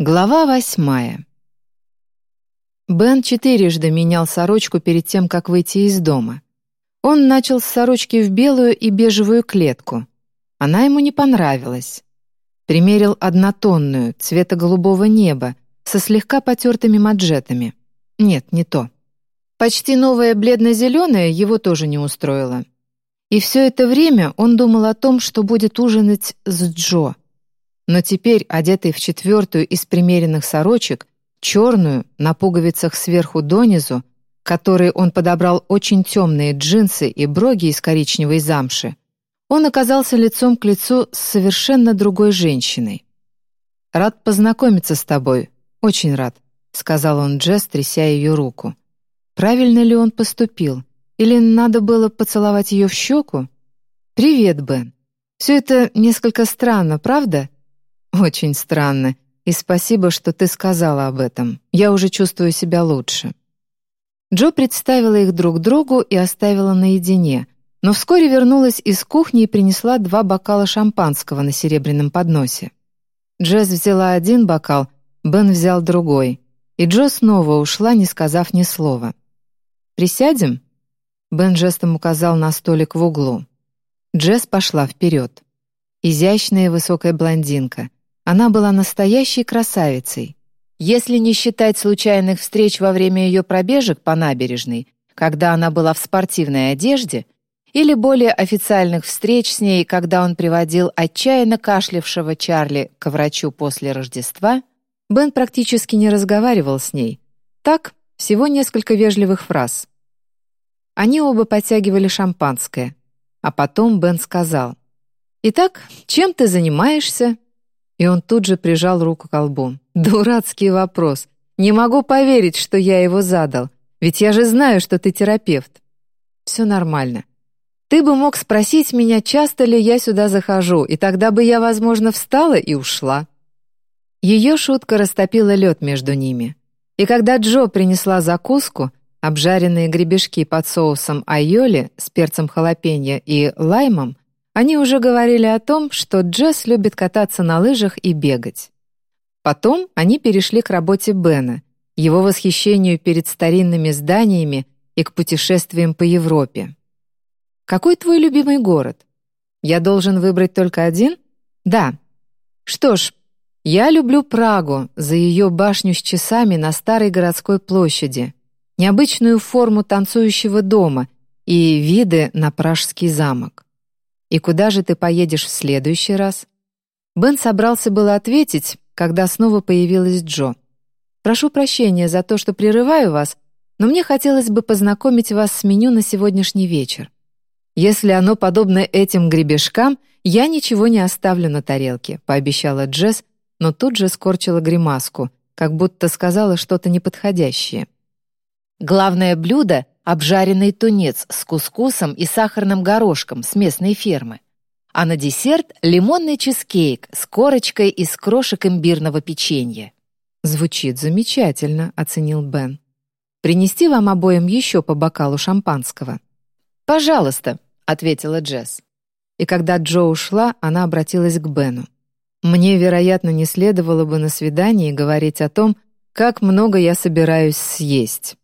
Глава восьмая. Бен четырежды менял сорочку перед тем, как выйти из дома. Он начал с сорочки в белую и бежевую клетку. Она ему не понравилась. Примерил однотонную, цвета голубого неба, со слегка потертыми маджетами. Нет, не то. Почти новая бледно-зеленая его тоже не устроила. И все это время он думал о том, что будет ужинать с Джо — но теперь, одетый в четвертую из примеренных сорочек, черную, на пуговицах сверху донизу, которые он подобрал очень темные джинсы и броги из коричневой замши, он оказался лицом к лицу с совершенно другой женщиной. «Рад познакомиться с тобой, очень рад», — сказал он Джесс, тряся ее руку. Правильно ли он поступил? Или надо было поцеловать ее в щеку? «Привет, Бен. Все это несколько странно, правда?» «Очень странно. И спасибо, что ты сказала об этом. Я уже чувствую себя лучше». Джо представила их друг другу и оставила наедине, но вскоре вернулась из кухни и принесла два бокала шампанского на серебряном подносе. Джесс взяла один бокал, Бен взял другой, и Джо снова ушла, не сказав ни слова. «Присядем?» Бен жестом указал на столик в углу. Джесс пошла вперед. Изящная высокая блондинка, она была настоящей красавицей. Если не считать случайных встреч во время ее пробежек по набережной, когда она была в спортивной одежде, или более официальных встреч с ней, когда он приводил отчаянно кашлявшего Чарли к врачу после Рождества, Бен практически не разговаривал с ней. Так, всего несколько вежливых фраз. Они оба подтягивали шампанское. А потом Бен сказал, «Итак, чем ты занимаешься?» И он тут же прижал руку к колбу. «Дурацкий вопрос. Не могу поверить, что я его задал. Ведь я же знаю, что ты терапевт». «Все нормально. Ты бы мог спросить меня, часто ли я сюда захожу, и тогда бы я, возможно, встала и ушла». Ее шутка растопила лед между ними. И когда Джо принесла закуску, обжаренные гребешки под соусом айоли с перцем халапеньо и лаймом, они уже говорили о том, что Джесс любит кататься на лыжах и бегать. Потом они перешли к работе Бена, его восхищению перед старинными зданиями и к путешествиям по Европе. «Какой твой любимый город? Я должен выбрать только один?» «Да». «Что ж, я люблю Прагу за ее башню с часами на старой городской площади, необычную форму танцующего дома и виды на Пражский замок. «И куда же ты поедешь в следующий раз?» Бен собрался было ответить, когда снова появилась Джо. «Прошу прощения за то, что прерываю вас, но мне хотелось бы познакомить вас с меню на сегодняшний вечер. Если оно подобно этим гребешкам, я ничего не оставлю на тарелке», — пообещала Джесс, но тут же скорчила гримаску, как будто сказала что-то неподходящее. «Главное блюдо обжаренный тунец с кускусом и сахарным горошком с местной фермы. А на десерт — лимонный чизкейк с корочкой из крошек имбирного печенья. «Звучит замечательно», — оценил Бен. «Принести вам обоим еще по бокалу шампанского?» «Пожалуйста», — ответила Джесс. И когда Джо ушла, она обратилась к Бену. «Мне, вероятно, не следовало бы на свидании говорить о том, как много я собираюсь съесть.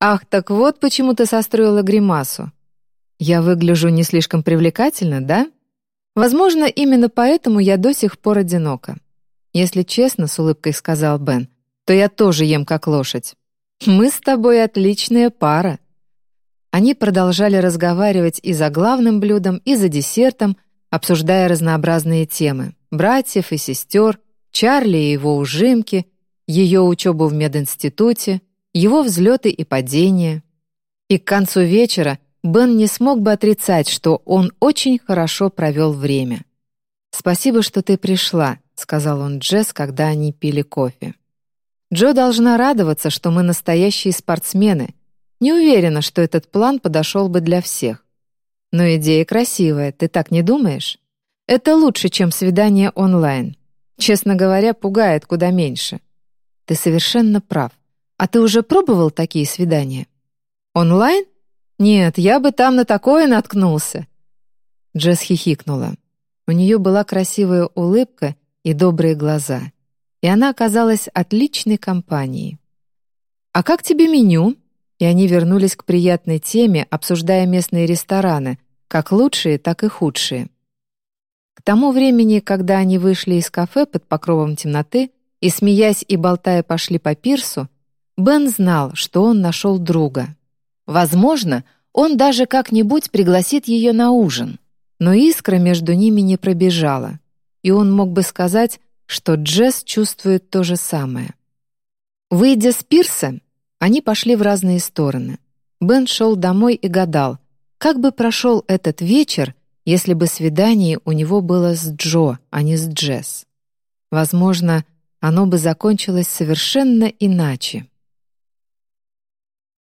«Ах, так вот почему ты состроила гримасу. Я выгляжу не слишком привлекательно, да? Возможно, именно поэтому я до сих пор одинока. Если честно, с улыбкой сказал Бен, то я тоже ем как лошадь. Мы с тобой отличная пара». Они продолжали разговаривать и за главным блюдом, и за десертом, обсуждая разнообразные темы — братьев и сестер, Чарли и его ужимки, ее учебу в мединституте, его взлеты и падения. И к концу вечера Бен не смог бы отрицать, что он очень хорошо провел время. «Спасибо, что ты пришла», — сказал он Джесс, когда они пили кофе. «Джо должна радоваться, что мы настоящие спортсмены. Не уверена, что этот план подошел бы для всех. Но идея красивая, ты так не думаешь? Это лучше, чем свидание онлайн. Честно говоря, пугает куда меньше. Ты совершенно прав. «А ты уже пробовал такие свидания?» «Онлайн? Нет, я бы там на такое наткнулся». Джесс хихикнула. У нее была красивая улыбка и добрые глаза. и она оказалась отличной компанией. «А как тебе меню?» И они вернулись к приятной теме, обсуждая местные рестораны, как лучшие, так и худшие. К тому времени, когда они вышли из кафе под покровом темноты и, смеясь и болтая, пошли по пирсу, Бен знал, что он нашел друга. Возможно, он даже как-нибудь пригласит ее на ужин. Но искра между ними не пробежала, и он мог бы сказать, что Джесс чувствует то же самое. Выйдя с пирса, они пошли в разные стороны. Бен шел домой и гадал, как бы прошел этот вечер, если бы свидание у него было с Джо, а не с Джесс. Возможно, оно бы закончилось совершенно иначе.